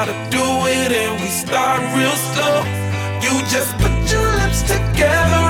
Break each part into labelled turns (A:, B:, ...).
A: how to do it, and we start real slow. You just put your lips together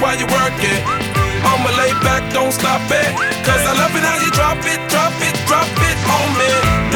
A: while you work it. I'ma lay back, don't stop it. Cause I love it how you drop it, drop it, drop it on me.